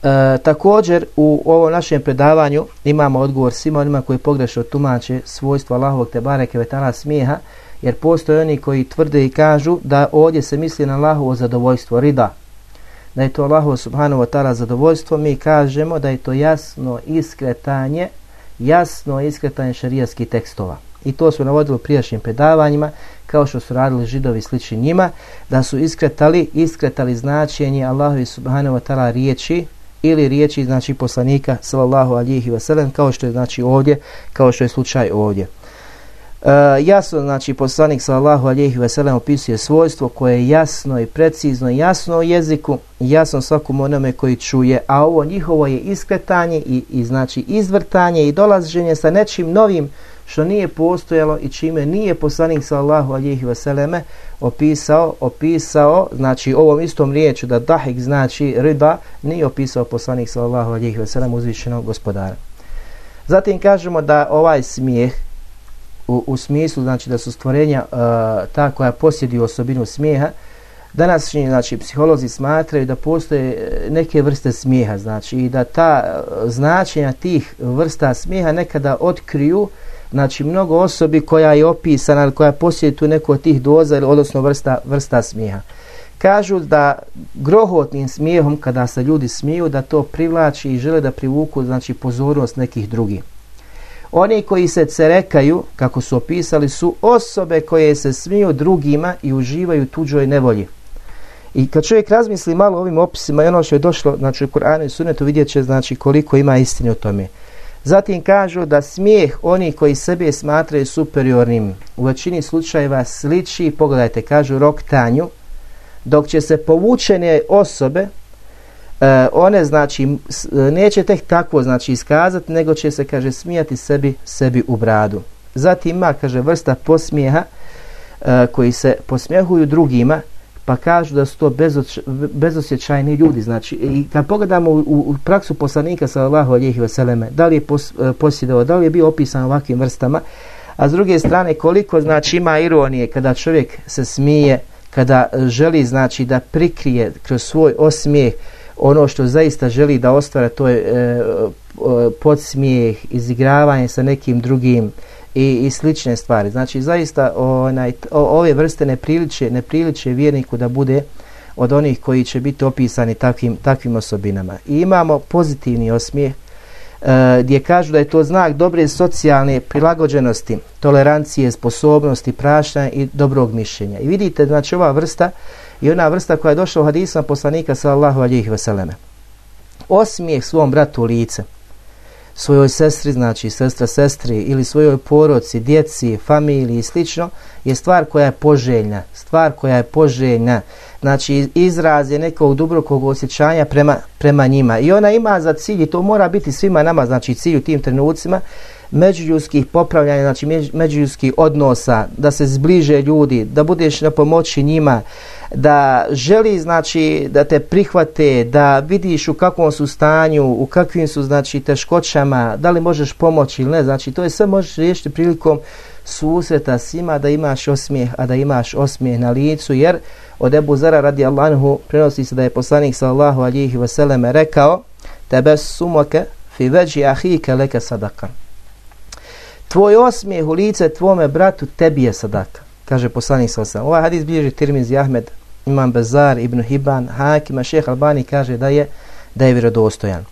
Speaker 2: E, također u ovom našem predavanju imamo odgovor svima onima koji pogrešno tumače svojstvo Allahovog te bareke vetala smijeha jer postoje oni koji tvrde i kažu da ovdje se misli na Allahovo zadovoljstvo rida da je to Allahu subhanahu wa ta'ala zadovoljstvo mi kažemo da je to jasno iskretanje jasno iskretanje šarijaskih tekstova i to su navodili u prijašnjim predavanjima kao što su radili židovi slični njima, da su iskretali, iskretali značenje Allahu subhanahu wa ta'ala riječi ili riječi znači poslanika sallallahu alihi wasallam kao što je znači ovdje, kao što je slučaj ovdje. E, jasno, znači, poslanik sallallahu alijih veselem opisuje svojstvo koje je jasno i precizno, jasno u jeziku, jasno svakom onome koji čuje, a ovo njihovo je iskretanje i, i znači izvrtanje i dolaženje sa nečim novim što nije postojalo i čime nije poslanik sallallahu alijih ve selleme opisao opisao znači ovom istom riječu da dahik znači riba, nije opisao poslanik sallallahu alijih ve sellem uzvišenog gospodara. Zatim kažemo da ovaj smijeh u, u smislu znači da su stvorenja uh, ta koja posjeduju osobinu smijeha današnji znači psiholozi smatraju da postoje e, neke vrste smijeha, znači i da ta e, značenja tih vrsta smijeha nekada otkriju znači mnogo osobi koja je opisana koja posjeduje tu neku od tih doza ili odnosno vrsta, vrsta smijeha. Kažu da grohotnim smijehom kada se ljudi smiju da to privlači i žele da privuku znači pozornost nekih drugih. Oni koji se cerekaju, kako su opisali, su osobe koje se smiju drugima i uživaju tuđoj nevolji. I kad čovjek razmisli malo ovim opisima i ono što je došlo znači, u Kur'anu i Sunnetu vidjet će znači, koliko ima istine o tome. Zatim kažu da smijeh oni koji sebe smatraju superiornim u većini slučajeva sliči, pogledajte, kažu rok tanju, dok će se povučene osobe, e, one znači e, neće tek tako znači iskazati, nego će se, kaže, smijati sebi, sebi u bradu. Zatim ima, kaže, vrsta posmijeha e, koji se posmjehuju drugima, pa kažu da su to bezosjećajni ljudi. Znači, i kad pogledamo u, u praksu poslanika sallallahu alihi selleme, da li je pos, e, posjedao, da li je bio opisan ovakvim vrstama, a s druge strane koliko znači ima ironije kada čovjek se smije, kada želi znači da prikrije kroz svoj osmijeh ono što zaista želi da ostvara to je e, podsmijeh, izigravanje sa nekim drugim i, i slične stvari. Znači zaista onaj, o, ove vrste ne priliče, ne priliče vjerniku da bude od onih koji će biti opisani takvim, takvim osobinama. I imamo pozitivni osmijeh e, gdje kažu da je to znak dobre socijalne prilagođenosti, tolerancije, sposobnosti, praštanja i dobrog mišljenja. I vidite, znači ova vrsta i ona vrsta koja je došla u hadisma poslanika sallahu alihi veseleme. Osmijeh svom bratu u lice. Svojoj sestri, znači sestra sestri ili svojoj poroci, djeci, familiji i slično, je stvar koja je poželjna, stvar koja je poželjna, znači izraz je nekog dubrokog osjećanja prema, prema njima. I ona ima za cilj i to mora biti svima nama, znači cilj u tim trenucima, međuljudskih popravljanja, znači međuljudskih odnosa, da se zbliže ljudi, da budeš na pomoći njima, da želi znači da te prihvate, da vidiš u kakvom su stanju, u kakvim su znači teškoćama, da li možeš pomoći ili ne, znači to je sve možeš riješiti prilikom susreta s njima da imaš osmijeh, a da imaš osmijeh na licu, jer od Ebu Zara radi Allahu prenosi se da je poslanik sallahu alihi vseleme rekao tebe sumoke fi veđi ahike leke sadaka. Tvoj osmijeh u lice tvome bratu tebi je sadaka kaže poslanik sa osam. Ovaj hadis bilježi Tirmizi Ahmed, Imam Bezar, Ibn Hibban, Hakima, Šeh Albani kaže da je da je vjerodostojan.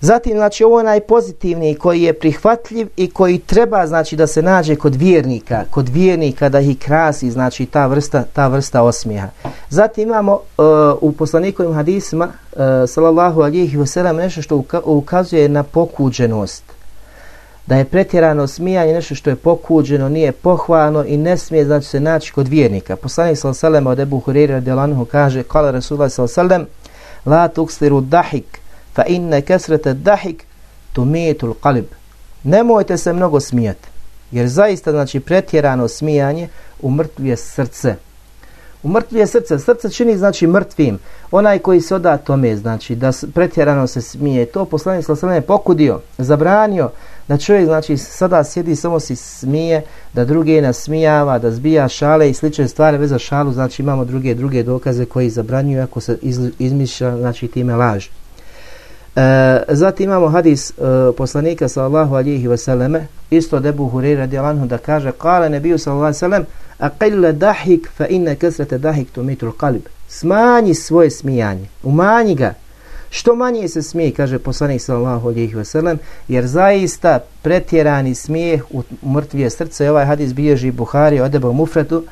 Speaker 2: Zatim, znači, ovo je najpozitivniji koji je prihvatljiv i koji treba, znači, da se nađe kod vjernika, kod vjernika da ih krasi, znači, ta vrsta, ta vrsta osmijeha. Zatim imamo uh, u poslanikovim hadisima, uh, sallallahu alihi wasalam, nešto što ukazuje na pokuđenost da je pretjerano smijanje nešto što je pokuđeno, nije pohvalno i ne smije znači se naći kod vjernika. Poslanik sallallahu alejhi ve sellem od Abu Hurajra radijallahu kaže: "Kala Rasulullah sallallahu alejhi ve sellem: La tuksiru dahik, fa inna kasrata dahik tumitu al-qalb." Nemojte se mnogo smijati, jer zaista znači pretjerano smijanje umrtvuje srce. Umrtvuje srce, srce čini znači mrtvim. Onaj koji se oda tome, znači da pretjerano se smije, to poslanik sallallahu alejhi ve sellem pokudio, zabranio da čovjek znači sada sjedi samo se smije, da druge nasmijava, da zbija šale i slične stvari veza šalu, znači imamo druge druge dokaze koji zabranjuju ako se iz, izmišlja znači time laž. E, zatim imamo hadis e, poslanika sallallahu alihi selleme isto debu Buhari radijalanhu da kaže kale nebiju sallallahu alihi sellem aqille dahik fa inne kesrete dahik tu mitul kalib smanji svoje smijanje umanji ga Što manje se smije, kaže poslanik sallallahu alejhi ve sellem, jer zaista pretjerani smijeh u mrtvije srce, ovaj hadis bilježi Buhari od Ebu Mufretu,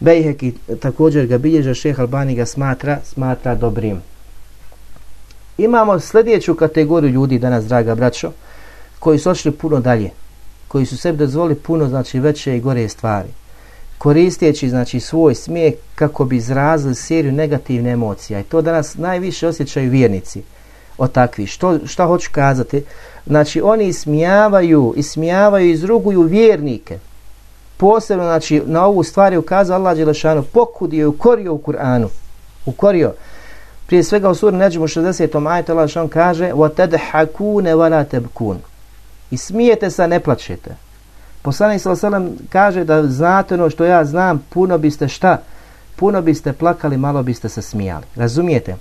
Speaker 2: Bejheki također ga bilježe, šeh Albani ga smatra, smatra dobrim. Imamo sljedeću kategoriju ljudi danas, draga braćo, koji su ošli puno dalje, koji su sebi dozvoli puno znači veće i gore stvari koristeći znači svoj smijeh kako bi izrazili seriju negativne emocije. I to danas najviše osjećaju vjernici od takvih. Što, šta hoću kazati? Znači oni ismijavaju, ismijavaju i izruguju vjernike. Posebno znači na ovu stvar je ukazao Allah Đelešanu, pokudio i ukorio u Kur'anu. Ukorio. Prije svega u suri Neđemu 60. ajetu Allah Đelešanu kaže وَتَدْحَكُونَ وَلَا تَبْكُونَ I smijete se, ne plačete. Poslanik sallallahu kaže da znate ono što ja znam, puno biste šta? Puno biste plakali, malo biste se smijali. Razumijete?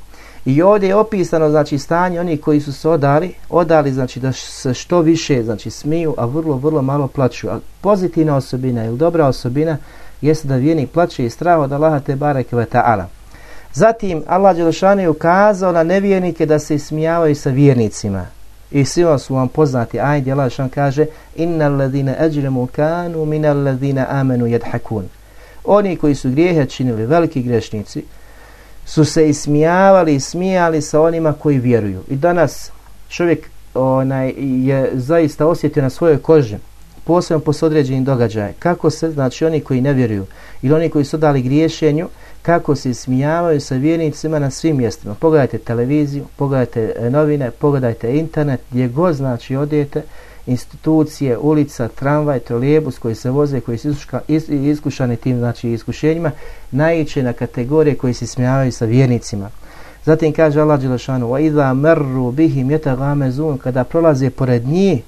Speaker 2: I ovdje je opisano znači stanje oni koji su se odali, odali znači da se što više znači smiju, a vrlo vrlo malo plaću. A pozitivna osobina ili dobra osobina jeste da vjernik plaće i strah od Allaha te bareke ve taala. Zatim Allah dželle je ukazao na nevjernike da se smijavaju sa vjernicima. I svi su vam poznati ajde, Allah što kaže Innal ladina ajrimu kanu minal ladina amanu yadhakun. Oni koji su grijehe činili, veliki grešnici, su se ismijavali i smijali sa onima koji vjeruju. I danas čovjek onaj, je zaista osjetio na svojoj koži, posebno posle određenih događaja, kako se, znači oni koji ne vjeruju, ili oni koji su dali griješenju, kako se smijavaju sa vjernicima na svim mjestima. Pogledajte televiziju, pogledajte e, novine, pogledajte internet, gdje god znači odijete, institucije, ulica, tramvaj, trolejebus koji se voze, koji su iskušani tim znači iskušenjima, naiće na kategorije koji se smijavaju sa vjernicima. Zatim kaže Allah Đelešanu, وَإِذَا مَرُّ بِهِمْ يَتَغَامَزُونَ Kada prolaze pored njih,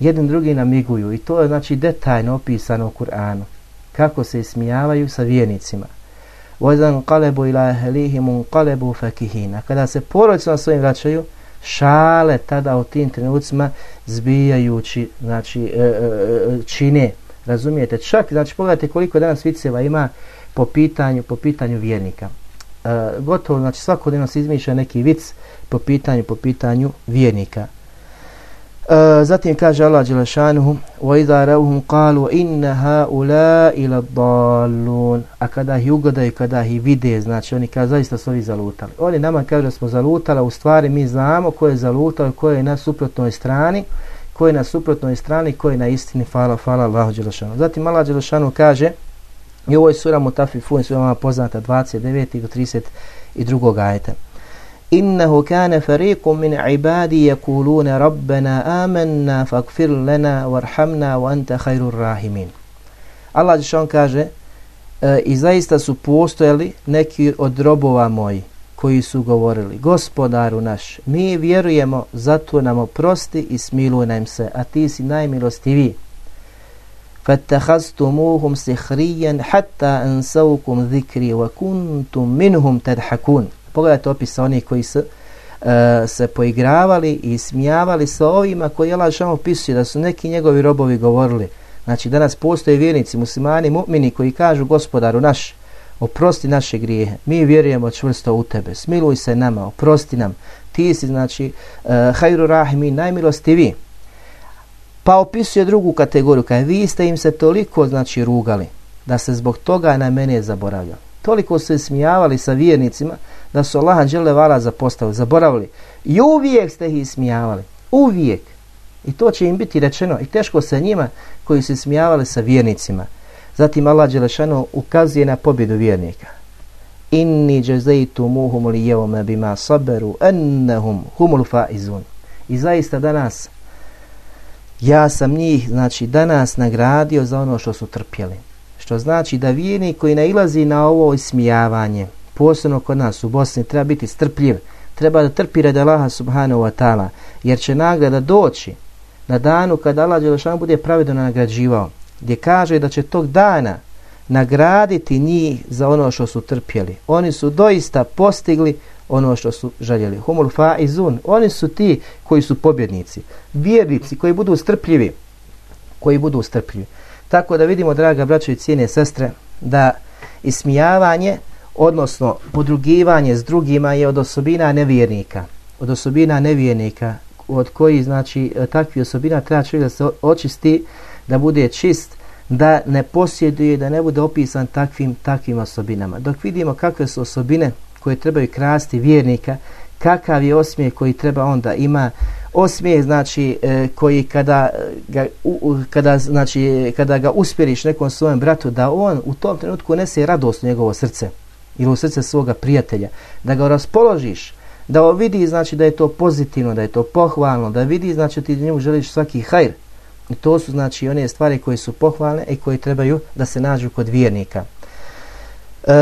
Speaker 2: jedan drugi namiguju. I to je znači detaljno opisano u Kur'anu. Kako se smijavaju sa vjernicima. وَذَنْ قَلَبُ إِلَا هَلِيهِمُ قَلَبُ فَكِهِينَ Kada se porodično svojim vraćaju, šale tada u tim trenucima zbijajući, znači e, e, e, čine, razumijete, čak, znači pogledajte koliko danas viceva ima po pitanju, po pitanju vjernika. E, gotovo, znači svakodnevno se izmišlja neki vic po pitanju, po pitanju vjernika. E, zatim kaže Allah Đelešanuhu وَإِذَا رَوْهُمْ قَالُوا إِنَّ هَا أُولَا إِلَا الضَّالُونَ A kada ih ugodaju, kada ih vide, znači oni kaže zaista su ovi zalutali. Oni nama kažu da smo zalutali, u stvari mi znamo ko je zalutao, ko je na suprotnoj strani, ko je na suprotnoj strani, ko je na istini, fala, fala Allah Đelešanuhu. Zatim Allah Đelešanuhu kaže i ovo je sura Mutafifun, sura vam poznata 29. do 32. ajeta. إنه كان فريق من عبادي يقولون ربنا آمنا فاغفر لنا وارحمنا وأنت خير الراحمين Allah Žešan kaže e, i zaista su postojali neki od robova moji koji su govorili gospodaru naš mi vjerujemo zato nam oprosti i smiluj nam se a ti si najmilostiviji فاتخذتموهم سخريا حتى أنسوكم ذكري وكنتم منهم تضحكون Pogledajte opis onih koji su e, se poigravali i smijavali sa ovima koji Allah šamo opisuje da su neki njegovi robovi govorili. Znači danas postoje vjernici, muslimani, mu'mini koji kažu gospodaru naš, oprosti naše grijehe, mi vjerujemo čvrsto u tebe, smiluj se nama, oprosti nam, ti si znači e, hajru rahimi, najmilostivi. Pa opisuje drugu kategoriju, kada vi ste im se toliko znači rugali, da se zbog toga na mene zaboravljali. Toliko se smijavali sa vjernicima, da su Allaha džele vala zapostavili, zaboravili. I uvijek ste ih smijavali. Uvijek. I to će im biti rečeno. I teško sa njima koji se smijavali sa vjernicima. Zatim Allah Đelešanu ukazuje na pobjedu vjernika. Inni džezeitu muhum li jevome bima saberu ennehum humul faizun. I zaista danas ja sam njih, znači danas nagradio za ono što su trpjeli. Što znači da vjernik koji nailazi na ovo ismijavanje, posebno kod nas u Bosni, treba biti strpljiv, treba da trpi red Allaha subhanahu wa ta'ala, jer će nagrada doći na danu kada Allah Đelešanu bude pravedno nagrađivao, gdje kaže da će tog dana nagraditi njih za ono što su trpjeli. Oni su doista postigli ono što su željeli. Humul faizun, oni su ti koji su pobjednici, vjernici koji budu strpljivi, koji budu strpljivi. Tako da vidimo, draga braćo i cijene sestre, da ismijavanje odnosno podrugivanje s drugima je od osobina nevjernika. Od osobina nevjernika od koji znači e, takvi osobina treba čovjek da se očisti, da bude čist, da ne posjeduje, da ne bude opisan takvim takvim osobinama. Dok vidimo kakve su osobine koje trebaju krasti vjernika, kakav je osmijeh koji treba onda ima osmijeh znači e, koji kada ga u, kada znači e, kada ga uspjeriš nekom svojem bratu da on u tom trenutku nese radost u njegovo srce ili u srce svoga prijatelja, da ga raspoložiš, da vidi znači da je to pozitivno, da je to pohvalno, da vidi znači ti njemu želiš svaki hajr. I to su znači one stvari koje su pohvalne i koje trebaju da se nađu kod vjernika. E,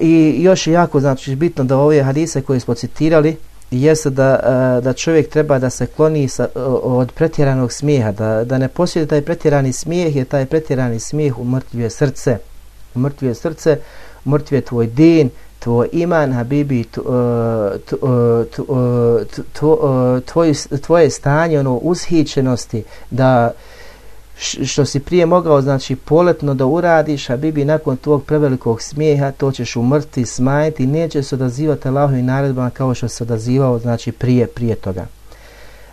Speaker 2: I još je jako znači bitno da ove hadise koje smo citirali jeste da, e, da čovjek treba da se kloni sa, od pretjeranog smijeha, da, da ne posjede taj pretjerani smijeh, jer taj pretjerani smijeh umrtljuje srce. Umrtljuje srce, mrtvi je tvoj din, tvoj iman, habibi, tvoje stanje, ono, ushićenosti, da što si prije mogao, znači, poletno da uradiš, habibi, nakon tvog prevelikog smijeha, to ćeš umrti, smajiti, neće se odazivati Allahovim naredbama kao što se odazivao, znači, prije, prije toga.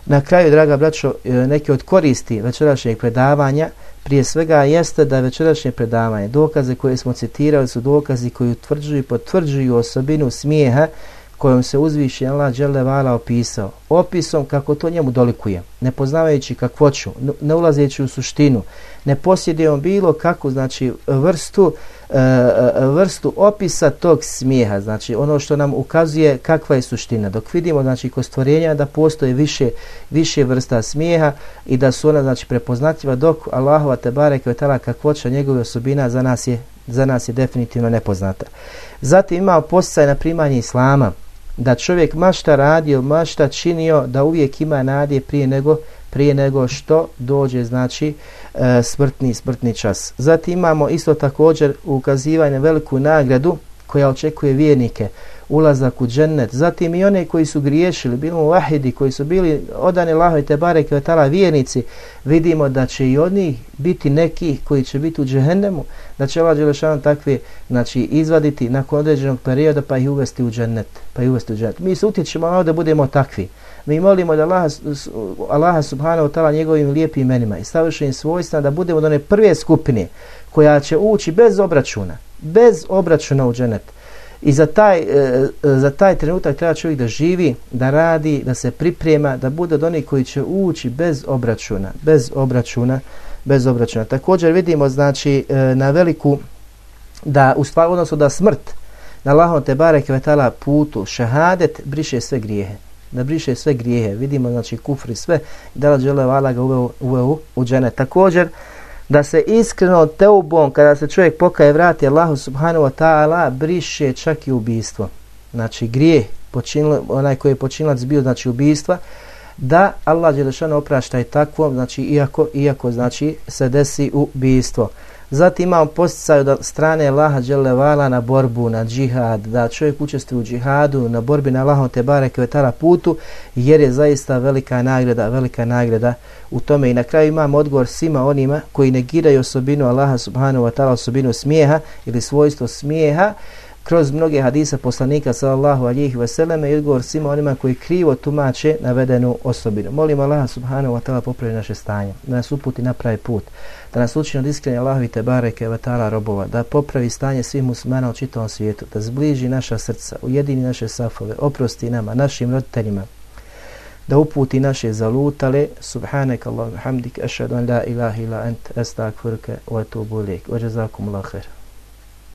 Speaker 2: Na kraju, draga braćo, e, neke od koristi večerašnjeg predavanja, prije svega jeste da večerašnje predavanje, dokaze koje smo citirali su dokazi koji utvrđuju i potvrđuju osobinu smijeha kojom se uzviši Allah Đelevala opisao. Opisom kako to njemu dolikuje, ne poznavajući kakvoću, ne ulazeći u suštinu, ne posjedujemo bilo kakvu znači vrstu uh, E, e, vrstu opisa tog smijeha, znači ono što nam ukazuje kakva je suština. Dok vidimo znači kod stvorenja da postoje više više vrsta smijeha i da su ona znači prepoznatljiva dok Allahova te bareke ve kakvoća njegove osobina za nas je za nas je definitivno nepoznata. Zatim ima posticaj na primanje islama da čovjek mašta radio, mašta činio, da uvijek ima nadje prije nego prije nego što dođe znači e, smrtni smrtni čas. Zatim imamo isto također ukazivanje veliku nagradu koja očekuje vjernike, ulazak u džennet, zatim i one koji su griješili, bili mu vahidi, koji su bili odani Allaho i Tebare vjernici, vidimo da će i oni biti neki koji će biti u džehennemu, da će Allah Đelešanu takve znači, izvaditi nakon određenog perioda pa ih uvesti u džennet. Pa ih uvesti u džennet. Mi se utječemo na ono da budemo takvi. Mi molimo da Allaha, Allaha subhanahu wa ta'ala njegovim lijepim imenima i savršenim svojstvima da budemo od one prve skupine koja će ući bez obračuna, bez obračuna u dženet. I za taj, e, e, za taj trenutak treba čovjek da živi, da radi, da se priprema, da bude od onih koji će ući bez obračuna, bez obračuna, bez obračuna. Također vidimo znači e, na veliku da u stvari odnosno da smrt na Allahom te barek vetala putu šehadet briše sve grijehe da briše sve grijehe. Vidimo znači kufri sve. Da la žele vala ga uveo, uveo u džene također da se iskreno teubom kada se čovjek pokaje vrati Allahu subhanahu wa ta'ala briše čak i ubijstvo znači grije počinilo, onaj koji je počinilac bio znači ubijstva da Allah Đelešanu oprašta i takvom, znači iako, iako znači se desi ubijstvo Zatim imamo posticaj od strane Allaha Đelevala na borbu, na džihad, da čovjek učestvuje u džihadu, na borbi na Allahom te bareke vetala putu, jer je zaista velika nagrada, velika nagrada u tome. I na kraju imamo odgovor svima onima koji negiraju osobinu Allaha subhanahu wa ta'ala, osobinu smijeha ili svojstvo smijeha, kroz mnoge hadisa poslanika sallallahu alihi vseleme i odgovor svima onima koji krivo tumače navedenu osobinu. Molim Allaha subhanahu wa ta'ala popravi naše stanje, da nas uputi na pravi put, da nas učini od iskreni Allahovi te bareke wa ta'ala robova, da popravi stanje svih muslimana u čitavom svijetu, da zbliži naša srca, ujedini naše safove, oprosti nama, našim roditeljima, da uputi naše zalutale subhanak Allahumma hamdik ashhadu an la ilaha illa ant astaghfiruka wa atubu ilaik wa jazakumullahu khairan